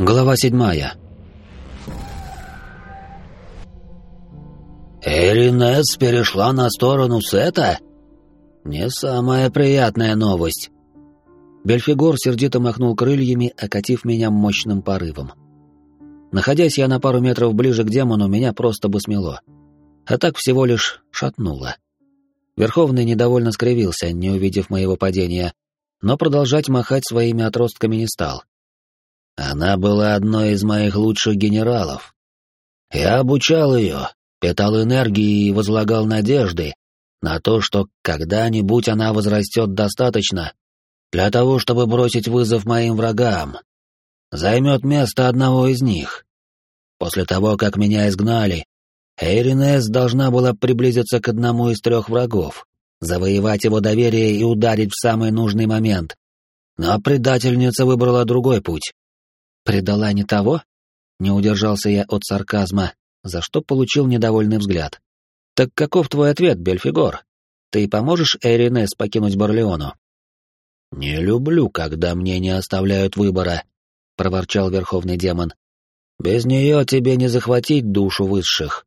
Глава седьмая. Эринес перешла на сторону Сета? Не самая приятная новость. Бельфигор сердито махнул крыльями, окатив меня мощным порывом. Находясь я на пару метров ближе к демону, меня просто бы смело. А так всего лишь шатнуло. Верховный недовольно скривился, не увидев моего падения, но продолжать махать своими отростками не стал. Она была одной из моих лучших генералов. Я обучал ее, питал энергией и возлагал надежды на то, что когда-нибудь она возрастет достаточно для того, чтобы бросить вызов моим врагам. Займет место одного из них. После того, как меня изгнали, Эйринес должна была приблизиться к одному из трех врагов, завоевать его доверие и ударить в самый нужный момент. Но предательница выбрала другой путь. «Предала не того?» Не удержался я от сарказма, за что получил недовольный взгляд. «Так каков твой ответ, Бельфигор? Ты поможешь Эринес покинуть Барлеону?» «Не люблю, когда мне не оставляют выбора», — проворчал Верховный Демон. «Без нее тебе не захватить душу высших.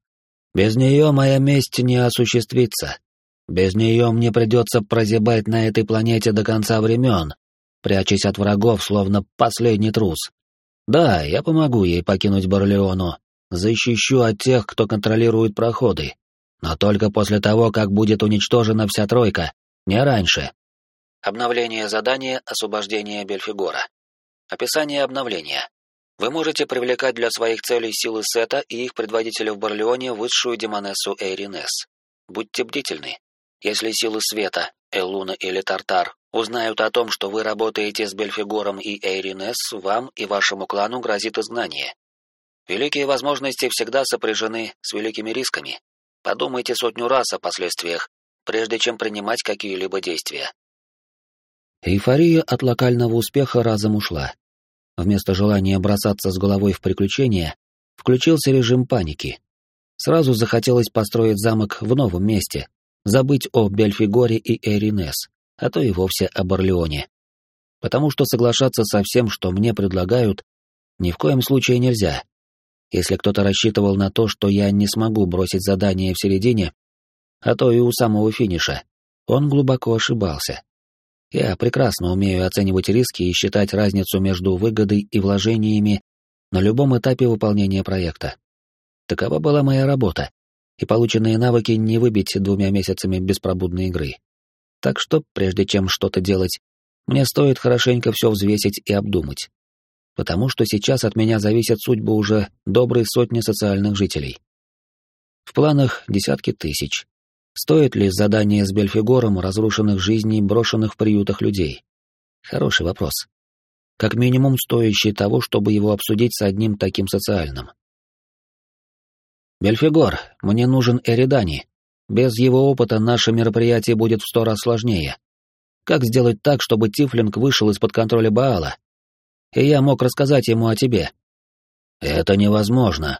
Без нее моя месть не осуществится. Без нее мне придется прозябать на этой планете до конца времен, прячась от врагов, словно последний трус. Да, я помогу ей покинуть Барлеону, защищу от тех, кто контролирует проходы, но только после того, как будет уничтожена вся тройка, не раньше. Обновление задания «Освобождение Бельфигора». Описание обновления. Вы можете привлекать для своих целей силы Сета и их предводителя в Барлеоне высшую демонессу Эйринес. Будьте бдительны. Если силы света, Элуна или Тартар узнают о том, что вы работаете с Бельфигором и Эйринес, вам и вашему клану грозит изгнание. Великие возможности всегда сопряжены с великими рисками. Подумайте сотню раз о последствиях, прежде чем принимать какие-либо действия. Эйфория от локального успеха разом ушла. Вместо желания бросаться с головой в приключения, включился режим паники. Сразу захотелось построить замок в новом месте, забыть о Бельфигоре и Эринес а то и вовсе об Орлеоне. Потому что соглашаться со всем, что мне предлагают, ни в коем случае нельзя. Если кто-то рассчитывал на то, что я не смогу бросить задание в середине, а то и у самого финиша, он глубоко ошибался. Я прекрасно умею оценивать риски и считать разницу между выгодой и вложениями на любом этапе выполнения проекта. Такова была моя работа, и полученные навыки не выбить двумя месяцами беспробудной игры. Так что, прежде чем что-то делать, мне стоит хорошенько все взвесить и обдумать. Потому что сейчас от меня зависят судьбы уже доброй сотни социальных жителей. В планах десятки тысяч. Стоит ли задание с Бельфигором разрушенных жизней, брошенных в приютах людей? Хороший вопрос. Как минимум стоящий того, чтобы его обсудить с одним таким социальным. «Бельфигор, мне нужен Эридани», без его опыта наше мероприятие будет в сто раз сложнее. Как сделать так, чтобы Тифлинг вышел из-под контроля Баала? И я мог рассказать ему о тебе. Это невозможно.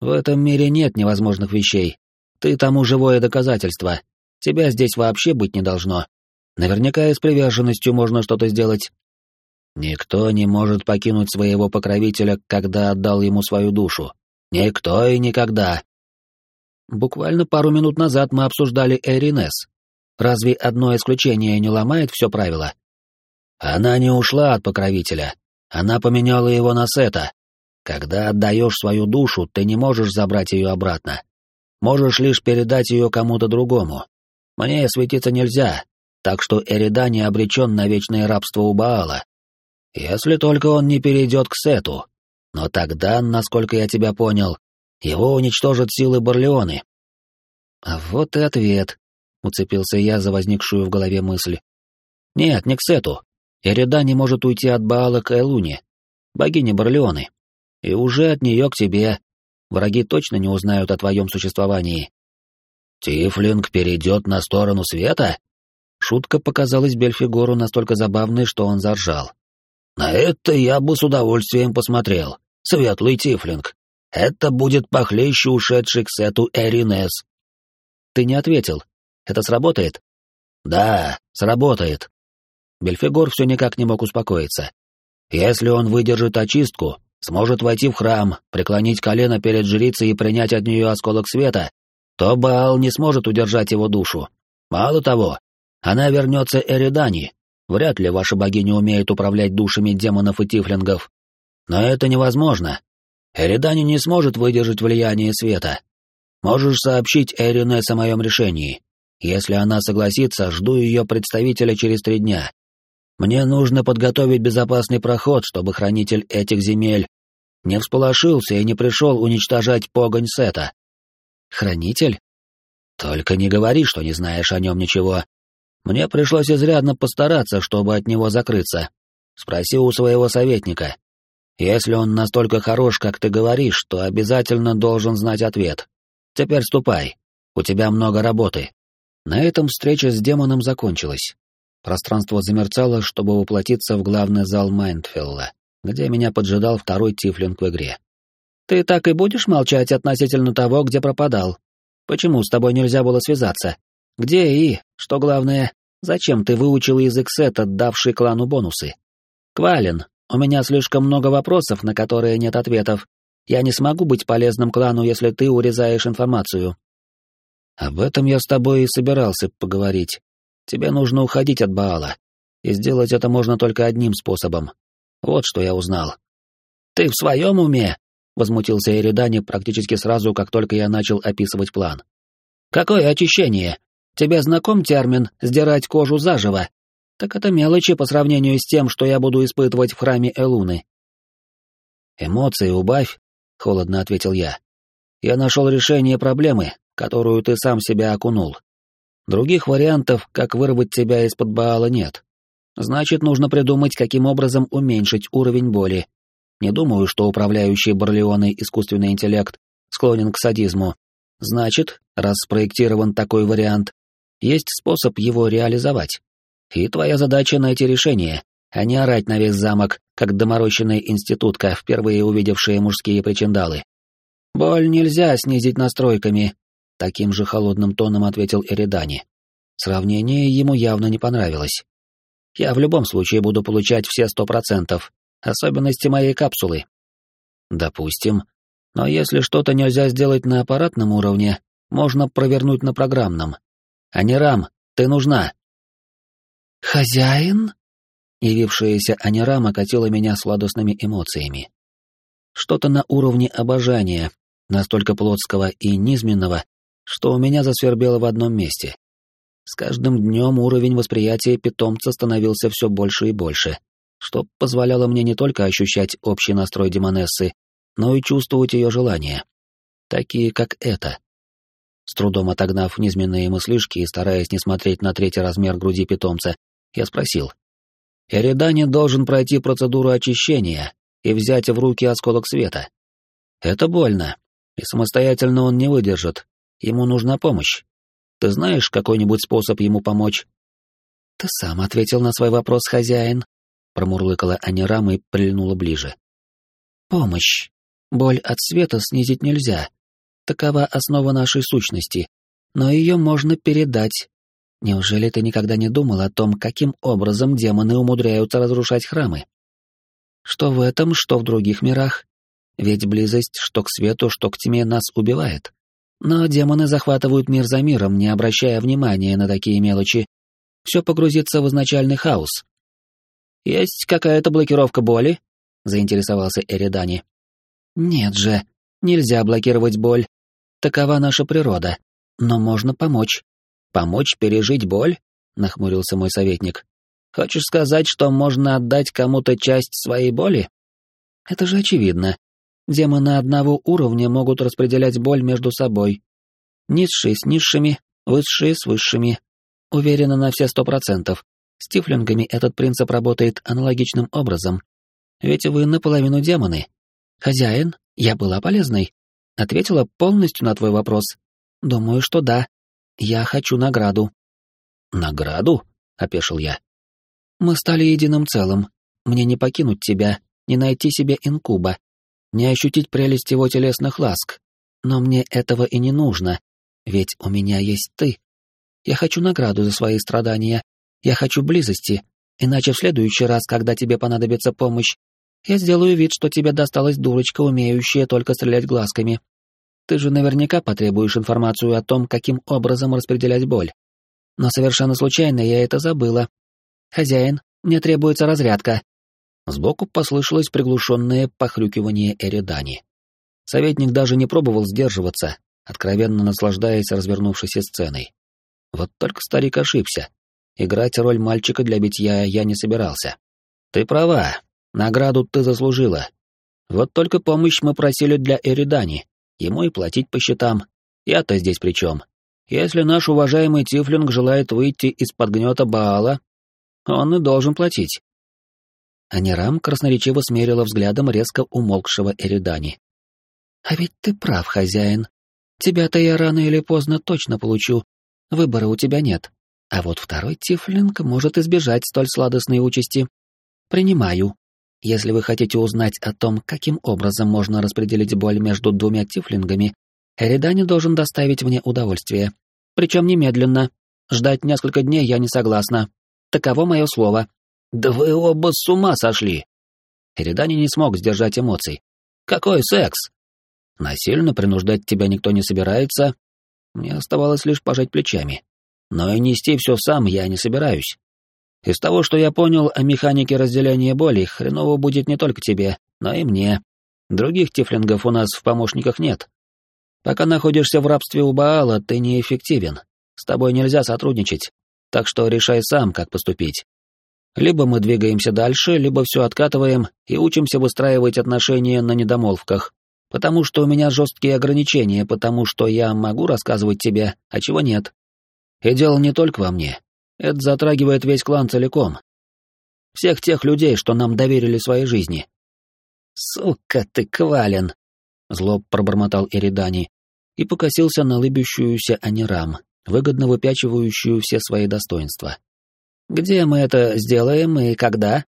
В этом мире нет невозможных вещей. Ты тому живое доказательство. Тебя здесь вообще быть не должно. Наверняка и с приверженностью можно что-то сделать. Никто не может покинуть своего покровителя, когда отдал ему свою душу. Никто и никогда. Буквально пару минут назад мы обсуждали Эринес. Разве одно исключение не ломает все правило? Она не ушла от покровителя. Она поменяла его на Сета. Когда отдаешь свою душу, ты не можешь забрать ее обратно. Можешь лишь передать ее кому-то другому. Мне светиться нельзя, так что Эридани обречен на вечное рабство у Баала. Если только он не перейдет к Сету. Но тогда, насколько я тебя понял, его уничтожат силы Барлеоны. А вот и ответ, уцепился я за возникшую в голове мысль. Нет, не к Сету. Эрида не может уйти от Баала к Элуне, богине Барлеоны. И уже от нее к тебе. Враги точно не узнают о твоем существовании. Тифлинг перейдет на сторону света? Шутка показалась Бельфигору настолько забавной, что он заржал. На это я бы с удовольствием посмотрел. Светлый Тифлинг. Это будет похлеще ушедший к Сету Эринес. Ты не ответил. Это сработает? Да, сработает. Бельфигор все никак не мог успокоиться. Если он выдержит очистку, сможет войти в храм, преклонить колено перед жрицей и принять от нее осколок света, то Баал не сможет удержать его душу. Мало того, она вернется Эридани. Вряд ли ваша богиня умеет управлять душами демонов и тифлингов. Но это невозможно. Эридани не сможет выдержать влияние света. Можешь сообщить Эринес о моем решении. Если она согласится, жду ее представителя через три дня. Мне нужно подготовить безопасный проход, чтобы хранитель этих земель не всполошился и не пришел уничтожать погонь Сета. Хранитель? Только не говори, что не знаешь о нем ничего. Мне пришлось изрядно постараться, чтобы от него закрыться. Спроси у своего советника. Если он настолько хорош, как ты говоришь, то обязательно должен знать ответ. Теперь ступай. У тебя много работы. На этом встреча с демоном закончилась. Пространство замерцало, чтобы воплотиться в главный зал Майндфелла, где меня поджидал второй тифлинг в игре. «Ты так и будешь молчать относительно того, где пропадал? Почему с тобой нельзя было связаться? Где и, что главное, зачем ты выучил язык сета, давший клану бонусы? Квалин, у меня слишком много вопросов, на которые нет ответов. Я не смогу быть полезным клану, если ты урезаешь информацию. Об этом я с тобой и собирался поговорить. Тебе нужно уходить от Баала. И сделать это можно только одним способом. Вот что я узнал. Ты в своем уме? Возмутился Эридани практически сразу, как только я начал описывать план. Какое очищение? Тебе знаком термин «сдирать кожу заживо»? Так это мелочи по сравнению с тем, что я буду испытывать в храме Элуны. Эмоции убавь, холодно ответил я. Я нашел решение проблемы, которую ты сам себя окунул. Других вариантов, как вырвать тебя из-под Баала, нет. Значит, нужно придумать, каким образом уменьшить уровень боли. Не думаю, что управляющий Барлеоной искусственный интеллект склонен к садизму. Значит, раз спроектирован такой вариант, есть способ его реализовать. И твоя задача найти решение, а не орать на весь замок, как доморощенная институтка, впервые увидевшая мужские причиндалы. «Боль нельзя снизить настройками», — таким же холодным тоном ответил Эридани. Сравнение ему явно не понравилось. «Я в любом случае буду получать все сто процентов, особенности моей капсулы». «Допустим. Но если что-то нельзя сделать на аппаратном уровне, можно провернуть на программном. А не рам, ты нужна». «Хозяин?» Явившаяся Анирама катила меня сладостными эмоциями. Что-то на уровне обожания, настолько плотского и низменного, что у меня засвербело в одном месте. С каждым днем уровень восприятия питомца становился все больше и больше, что позволяло мне не только ощущать общий настрой демонессы, но и чувствовать ее желания. Такие, как это. С трудом отогнав низменные мыслишки и стараясь не смотреть на третий размер груди питомца, я спросил. Эридани должен пройти процедуру очищения и взять в руки осколок света. Это больно, и самостоятельно он не выдержит. Ему нужна помощь. Ты знаешь какой-нибудь способ ему помочь? Ты сам ответил на свой вопрос, хозяин, промурлыкала Анирам и прильнула ближе. Помощь. Боль от света снизить нельзя. Такова основа нашей сущности. Но ее можно передать, Неужели ты никогда не думал о том, каким образом демоны умудряются разрушать храмы? Что в этом, что в других мирах? Ведь близость что к свету, что к тьме нас убивает. Но демоны захватывают мир за миром, не обращая внимания на такие мелочи. Все погрузится в изначальный хаос. «Есть какая-то блокировка боли?» — заинтересовался Эридани. «Нет же, нельзя блокировать боль. Такова наша природа. Но можно помочь. Помочь пережить боль? Нахмурился мой советник. Хочешь сказать, что можно отдать кому-то часть своей боли? Это же очевидно. Демоны одного уровня могут распределять боль между собой. Низшие с низшими, высшие с высшими. Уверена на все сто процентов. С тифлингами этот принцип работает аналогичным образом. Ведь вы наполовину демоны. Хозяин, я была полезной. Ответила полностью на твой вопрос. Думаю, что да. Я хочу награду. Награду? опешил я. Мы стали единым целым. Мне не покинуть тебя, не найти себе инкуба, не ощутить прелесть его телесных ласк. Но мне этого и не нужно, ведь у меня есть ты. Я хочу награду за свои страдания. Я хочу близости, иначе в следующий раз, когда тебе понадобится помощь, Я сделаю вид, что тебе досталась дурочка, умеющая только стрелять глазками. Ты же наверняка потребуешь информацию о том, каким образом распределять боль. Но совершенно случайно я это забыла. Хозяин, мне требуется разрядка. Сбоку послышалось приглушенное похрюкивание Эридани. Советник даже не пробовал сдерживаться, откровенно наслаждаясь развернувшейся сценой. Вот только старик ошибся. Играть роль мальчика для битья я не собирался. Ты права, награду ты заслужила. Вот только помощь мы просили для Эридани, ему и платить по счетам. Я-то здесь при чем? Если наш уважаемый Тифлинг желает выйти из-под гнета Баала, он и должен платить. Анирам красноречиво смерила взглядом резко умолкшего Эридани. «А ведь ты прав, хозяин. Тебя-то я рано или поздно точно получу. Выбора у тебя нет. А вот второй Тифлинг может избежать столь сладостной участи. Принимаю. Если вы хотите узнать о том, каким образом можно распределить боль между двумя Тифлингами, Эридани должен доставить мне удовольствие. Причем немедленно. Ждать несколько дней я не согласна. Таково мое слово. Да вы оба с ума сошли. Эридани не смог сдержать эмоций. Какой секс? Насильно принуждать тебя никто не собирается. Мне оставалось лишь пожать плечами. Но и нести все сам я не собираюсь. Из того, что я понял о механике разделения боли, хреново будет не только тебе, но и мне. Других тифлингов у нас в помощниках нет. Пока находишься в рабстве у Баала, ты неэффективен. С тобой нельзя сотрудничать, так что решай сам, как поступить. Либо мы двигаемся дальше, либо все откатываем и учимся выстраивать отношения на недомолвках, потому что у меня жесткие ограничения, потому что я могу рассказывать тебе, а чего нет. И дело не только во мне. Это затрагивает весь клан целиком. Всех тех людей, что нам доверили своей жизни. «Сука ты, Квален!» — зло пробормотал Эридани и покосился на лыбящуюся Анирам, выгодно выпячивающую все свои достоинства. «Где мы это сделаем и когда?»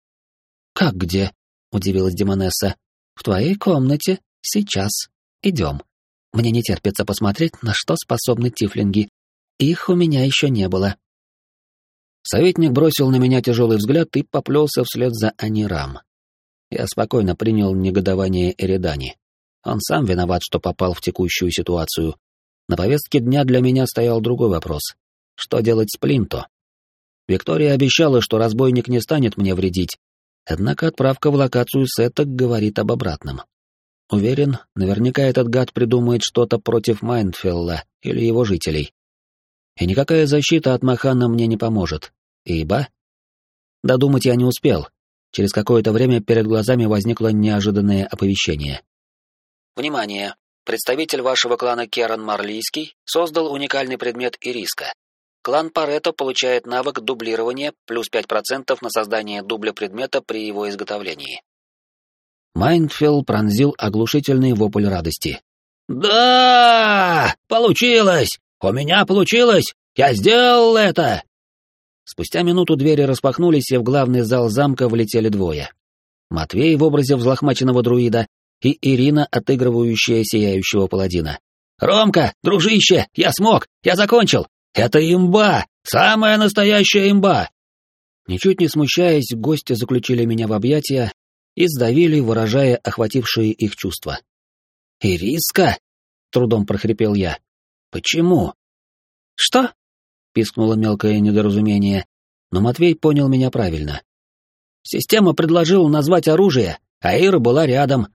«Как где?» — удивилась Демонесса. «В твоей комнате, сейчас. Идем. Мне не терпится посмотреть, на что способны тифлинги. Их у меня еще не было». Советник бросил на меня тяжелый взгляд и поплелся вслед за Анирам. Я спокойно принял негодование Эридани. Он сам виноват, что попал в текущую ситуацию. На повестке дня для меня стоял другой вопрос. Что делать с Плинто? Виктория обещала, что разбойник не станет мне вредить, однако отправка в локацию сеток говорит об обратном. Уверен, наверняка этот гад придумает что-то против Майнфелла или его жителей. И никакая защита от Махана мне не поможет, ибо... Додумать я не успел. Через какое-то время перед глазами возникло неожиданное оповещение. Внимание! Представитель вашего клана Керан Марлийский создал уникальный предмет Ириска. Клан Парето получает навык дублирования плюс 5% на создание дубля предмета при его изготовлении. Майндфелл пронзил оглушительный вопль радости. «Да! Получилось! У меня получилось! Я сделал это!» Спустя минуту двери распахнулись, и в главный зал замка влетели двое. Матвей в образе взлохмаченного друида и Ирина, отыгрывающая сияющего паладина. «Ромка, дружище, я смог! Я закончил! Это имба! Самая настоящая имба!» Ничуть не смущаясь, гости заключили меня в объятия и сдавили, выражая охватившие их чувства. «Ириска?» — трудом прохрипел я. «Почему?» «Что?» — пискнуло мелкое недоразумение, но Матвей понял меня правильно. «Система предложила назвать оружие, а Ира была рядом,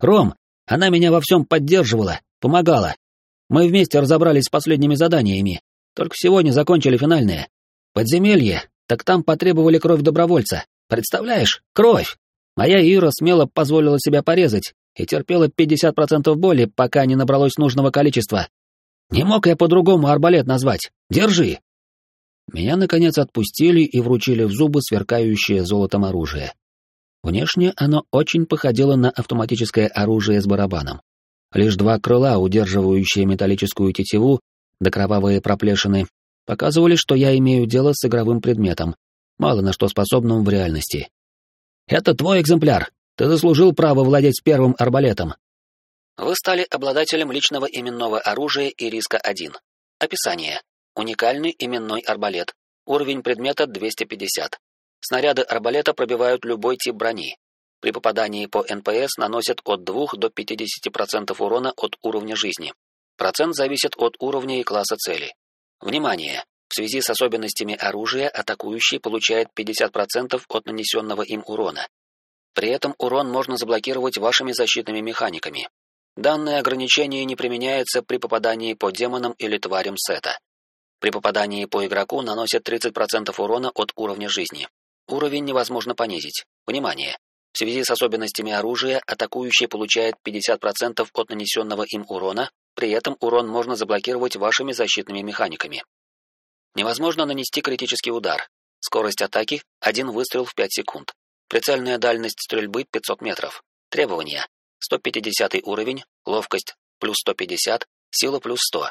Ром, она меня во всем поддерживала, помогала. Мы вместе разобрались с последними заданиями. Только сегодня закончили финальные. Подземелье, так там потребовали кровь добровольца. Представляешь? Кровь! Моя Ира смело позволила себя порезать и терпела 50% боли, пока не набралось нужного количества. Не мог я по-другому арбалет назвать. Держи!» Меня, наконец, отпустили и вручили в зубы сверкающее золотом оружие. Внешне оно очень походило на автоматическое оружие с барабаном. Лишь два крыла, удерживающие металлическую тетиву, да кровавые проплешины, показывали, что я имею дело с игровым предметом, мало на что способным в реальности. «Это твой экземпляр. Ты заслужил право владеть первым арбалетом». Вы стали обладателем личного именного оружия Ириска-1. Описание. Уникальный именной арбалет. Уровень предмета 250. Снаряды арбалета пробивают любой тип брони. При попадании по НПС наносят от 2 до 50% урона от уровня жизни. Процент зависит от уровня и класса цели. Внимание! В связи с особенностями оружия атакующий получает 50% от нанесенного им урона. При этом урон можно заблокировать вашими защитными механиками. Данное ограничение не применяется при попадании по демонам или тварям сета. При попадании по игроку наносят 30% урона от уровня жизни. Уровень невозможно понизить. Внимание! В связи с особенностями оружия атакующий получает 50% от нанесенного им урона, при этом урон можно заблокировать вашими защитными механиками. Невозможно нанести критический удар. Скорость атаки — один выстрел в 5 секунд. Прицельная дальность стрельбы — 500 метров. Требования. 150 уровень, ловкость плюс 150, сила плюс 100.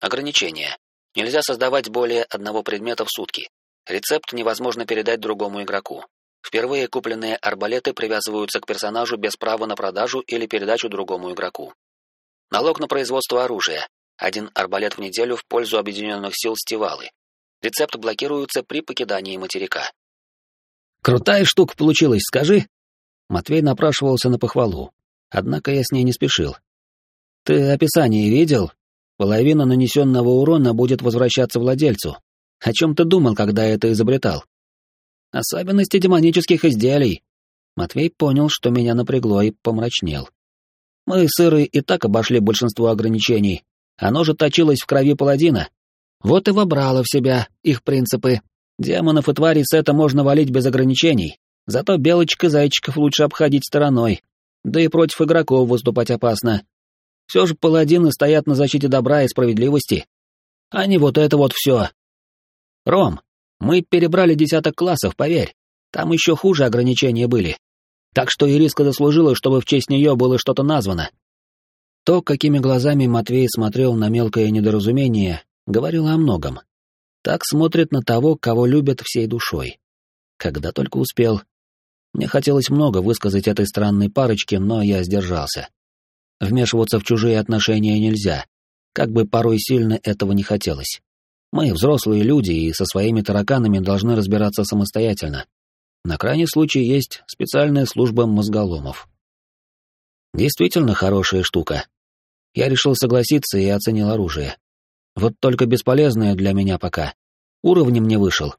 Ограничения. Нельзя создавать более одного предмета в сутки. Рецепт невозможно передать другому игроку. Впервые купленные арбалеты привязываются к персонажу без права на продажу или передачу другому игроку. Налог на производство оружия. Один арбалет в неделю в пользу объединенных сил Стивалы. Рецепт блокируется при покидании материка. «Крутая штука получилась, скажи!» Матвей напрашивался на похвалу, однако я с ней не спешил. «Ты описание видел? Половина нанесенного урона будет возвращаться владельцу. О чем ты думал, когда это изобретал?» «Особенности демонических изделий». Матвей понял, что меня напрягло и помрачнел. Мы, сыры, и так обошли большинство ограничений. Оно же точилось в крови паладина. Вот и вобрало в себя их принципы. Демонов и тварей с это можно валить без ограничений. Зато белочек и зайчиков лучше обходить стороной. Да и против игроков выступать опасно. Все же паладины стоят на защите добра и справедливости. А не вот это вот все. Ром, мы перебрали десяток классов, поверь. Там еще хуже ограничения были. Так что Ириска заслужила, чтобы в честь нее было что-то названо. То, какими глазами Матвей смотрел на мелкое недоразумение, говорило о многом. Так смотрит на того, кого любят всей душой. Когда только успел. Мне хотелось много высказать этой странной парочке, но я сдержался. Вмешиваться в чужие отношения нельзя, как бы порой сильно этого не хотелось. Мы взрослые люди и со своими тараканами должны разбираться самостоятельно. На крайний случай есть специальная служба мозголомов. Действительно хорошая штука. Я решил согласиться и оценил оружие. Вот только бесполезное для меня пока. Уровнем не вышел.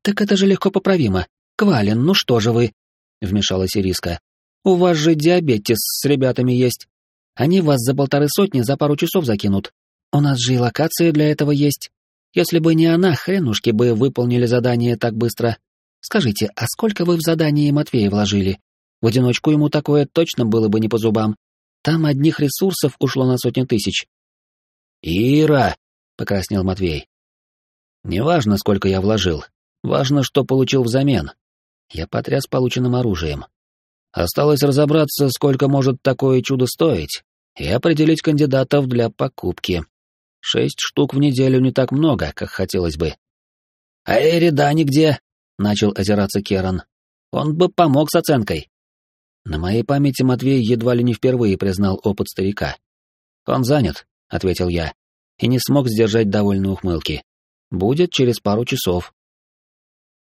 «Так это же легко поправимо. Квалин, ну что же вы?» — вмешалась Ириска. «У вас же диабетис с ребятами есть. Они вас за полторы сотни за пару часов закинут. У нас же и локация для этого есть. Если бы не она, хренушки бы выполнили задание так быстро. Скажите, а сколько вы в задание Матвея вложили? В одиночку ему такое точно было бы не по зубам. Там одних ресурсов ушло на сотни тысяч. «Ира!» — покраснел Матвей. «Неважно, сколько я вложил. Важно, что получил взамен. Я потряс полученным оружием. Осталось разобраться, сколько может такое чудо стоить, и определить кандидатов для покупки. Шесть штук в неделю не так много, как хотелось бы. «А Эрида нигде?» — начал озираться Керан. «Он бы помог с оценкой». На моей памяти Матвей едва ли не впервые признал опыт старика. «Он занят», — ответил я, и не смог сдержать довольной ухмылки. «Будет через пару часов».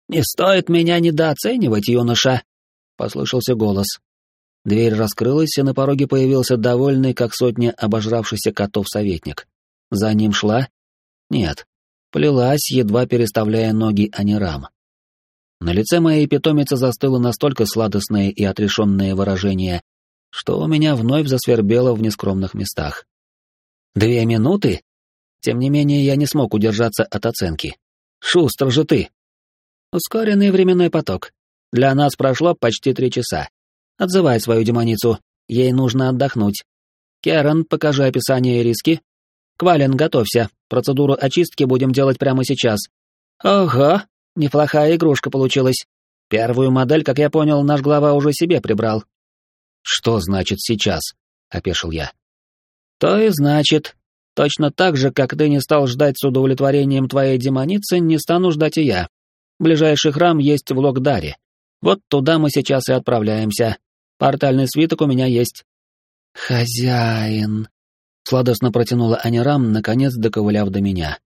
«Не стоит меня недооценивать, юноша», — послышался голос. Дверь раскрылась, и на пороге появился довольный, как сотня обожравшихся котов советник. За ним шла? Нет. Плелась, едва переставляя ноги Анирам. На лице моей питомицы застыло настолько сладостное и отрешенное выражение, что у меня вновь засвербело в нескромных местах. Две минуты? Тем не менее, я не смог удержаться от оценки. Шустр же ты! Ускоренный временной поток. Для нас прошло почти три часа. Отзывай свою демоницу, ей нужно отдохнуть. Керан, покажи описание риски. Квален, готовься, процедуру очистки будем делать прямо сейчас. Ого, Неплохая игрушка получилась. Первую модель, как я понял, наш глава уже себе прибрал. Что значит сейчас? опешил я. То и значит. Точно так же, как ты не стал ждать с удовлетворением твоей демоницы, не стану ждать и я. Ближайший храм есть в Локдаре. Вот туда мы сейчас и отправляемся. Портальный свиток у меня есть. Хозяин. Сладостно протянула Анирам, наконец доковыляв до меня.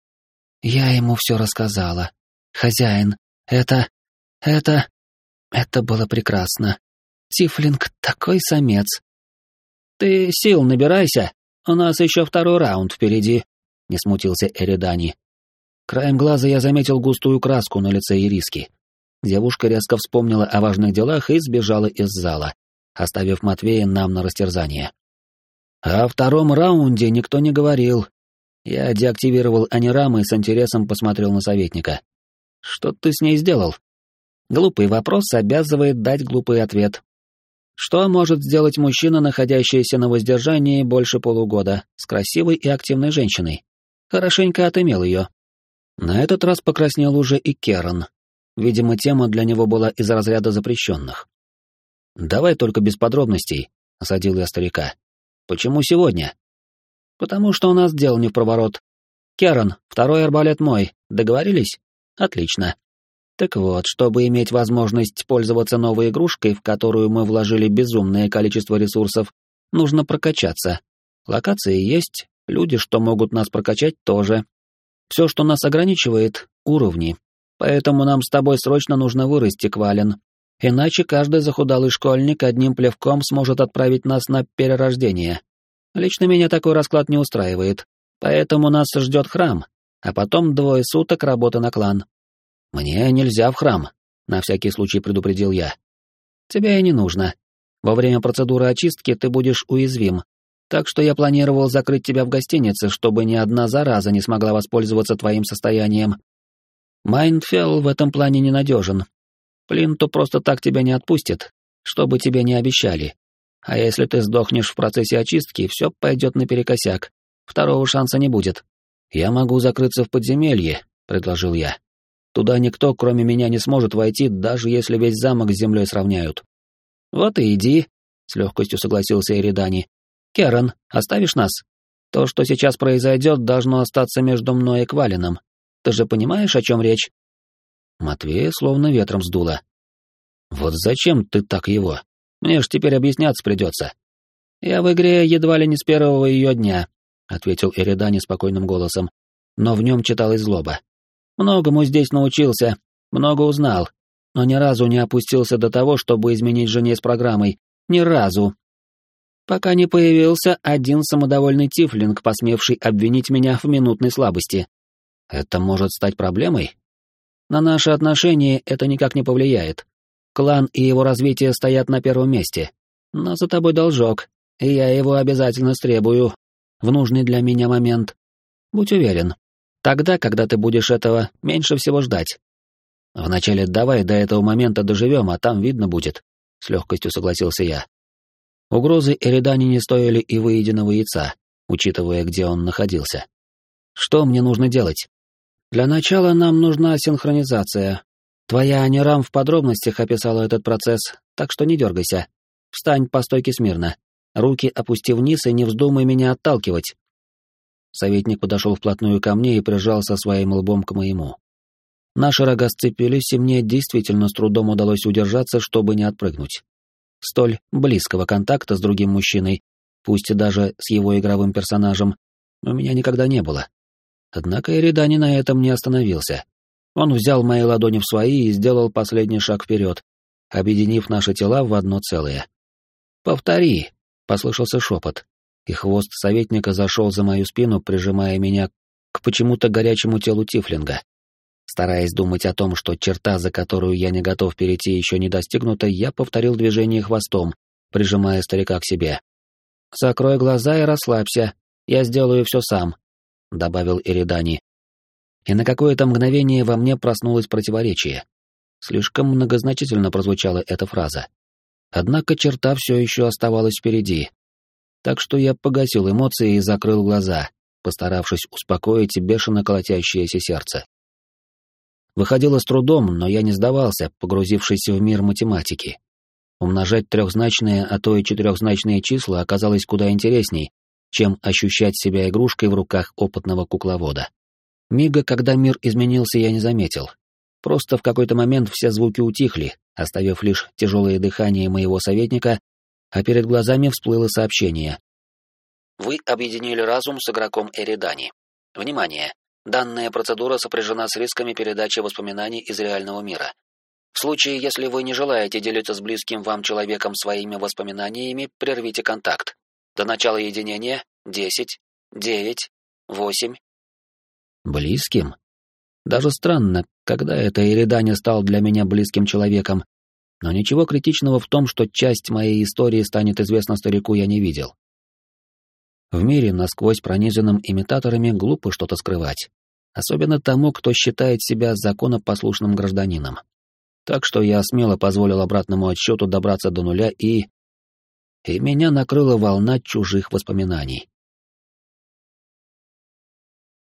Я ему все рассказала. Хозяин, это... это... Это было прекрасно. Тифлинг такой самец. Ты сил набирайся, у нас еще второй раунд впереди, не смутился Эридани. Краем глаза я заметил густую краску на лице Ириски. Девушка резко вспомнила о важных делах и сбежала из зала, оставив Матвея нам на растерзание. О втором раунде никто не говорил. Я деактивировал анирамы и с интересом посмотрел на советника. Что ты с ней сделал? Глупый вопрос обязывает дать глупый ответ. Что может сделать мужчина, находящийся на воздержании больше полугода, с красивой и активной женщиной? Хорошенько отымел ее. На этот раз покраснел уже и Керан. Видимо, тема для него была из разряда запрещенных. «Давай только без подробностей», — осадил я старика. «Почему сегодня?» «Потому что у нас дел не в проворот. Керан, второй арбалет мой. Договорились? Отлично. Так вот, чтобы иметь возможность пользоваться новой игрушкой, в которую мы вложили безумное количество ресурсов, нужно прокачаться. Локации есть, люди, что могут нас прокачать, тоже. Все, что нас ограничивает — уровни. Поэтому нам с тобой срочно нужно вырасти, Квален. Иначе каждый захудалый школьник одним плевком сможет отправить нас на перерождение. Лично меня такой расклад не устраивает. Поэтому нас ждет храм, а потом двое суток работы на клан. «Мне нельзя в храм», — на всякий случай предупредил я. «Тебе и не нужно. Во время процедуры очистки ты будешь уязвим, так что я планировал закрыть тебя в гостинице, чтобы ни одна зараза не смогла воспользоваться твоим состоянием. Майндфелл в этом плане ненадежен. Плинто просто так тебя не отпустит, что бы тебе не обещали. А если ты сдохнешь в процессе очистки, все пойдет наперекосяк. Второго шанса не будет. Я могу закрыться в подземелье, предложил я. Туда никто, кроме меня, не сможет войти, даже если весь замок с землей сравняют. Вот и иди, с легкостью согласился Эридани. Керан, оставишь нас? То, что сейчас произойдет, должно остаться между мной и Квалином. Ты же понимаешь, о чем речь? Матвея словно ветром сдуло. Вот зачем ты так его? Мне ж теперь объясняться придется. Я в игре едва ли не с первого ее дня, ответил Эридани спокойным голосом, но в нем читалась злоба. Многому здесь научился, много узнал, но ни разу не опустился до того, чтобы изменить жене с программой. Ни разу. Пока не появился один самодовольный тифлинг, посмевший обвинить меня в минутной слабости. Это может стать проблемой? На наши отношения это никак не повлияет. Клан и его развитие стоят на первом месте. Но за тобой должок, и я его обязательно стребую в нужный для меня момент. Будь уверен, Тогда, когда ты будешь этого меньше всего ждать. Вначале давай до этого момента доживем, а там видно будет, — с легкостью согласился я. Угрозы Эридани не стоили и выеденного яйца, учитывая, где он находился. Что мне нужно делать? Для начала нам нужна синхронизация. Твоя Анирам в подробностях описала этот процесс, так что не дергайся. Встань по стойке смирно. Руки опусти вниз и не вздумай меня отталкивать. Советник подошел вплотную ко мне и прижался своим лбом к моему. Наши рога сцепились, и мне действительно с трудом удалось удержаться, чтобы не отпрыгнуть. Столь близкого контакта с другим мужчиной, пусть и даже с его игровым персонажем, у меня никогда не было. Однако Эридани на этом не остановился. Он взял мои ладони в свои и сделал последний шаг вперед, объединив наши тела в одно целое. «Повтори!» — послышался шепот, и хвост советника зашел за мою спину, прижимая меня к почему-то горячему телу Тифлинга. Стараясь думать о том, что черта, за которую я не готов перейти, еще не достигнута, я повторил движение хвостом, прижимая старика к себе. «Закрой глаза и расслабься, я сделаю все сам», — добавил Эридани. И на какое-то мгновение во мне проснулось противоречие. Слишком многозначительно прозвучала эта фраза. Однако черта все еще оставалась впереди, так что я погасил эмоции и закрыл глаза, постаравшись успокоить бешено колотящееся сердце. Выходило с трудом, но я не сдавался, погрузившись в мир математики. Умножать трехзначные, а то и четырехзначные числа оказалось куда интересней, чем ощущать себя игрушкой в руках опытного кукловода. Мига, когда мир изменился, я не заметил. Просто в какой-то момент все звуки утихли, оставив лишь тяжелое дыхание моего советника а перед глазами всплыло сообщение. Вы объединили разум с игроком Эридани. Внимание! Данная процедура сопряжена с рисками передачи воспоминаний из реального мира. В случае, если вы не желаете делиться с близким вам человеком своими воспоминаниями, прервите контакт. До начала единения 10, 9, 8. Близким? Даже странно, когда это Иридане стал для меня близким человеком, но ничего критичного в том, что часть моей истории станет известна старику, я не видел. В мире, насквозь пронизанным имитаторами, глупо что-то скрывать. Особенно тому, кто считает себя законопослушным гражданином. Так что я смело позволил обратному отсчету добраться до нуля и... И меня накрыла волна чужих воспоминаний.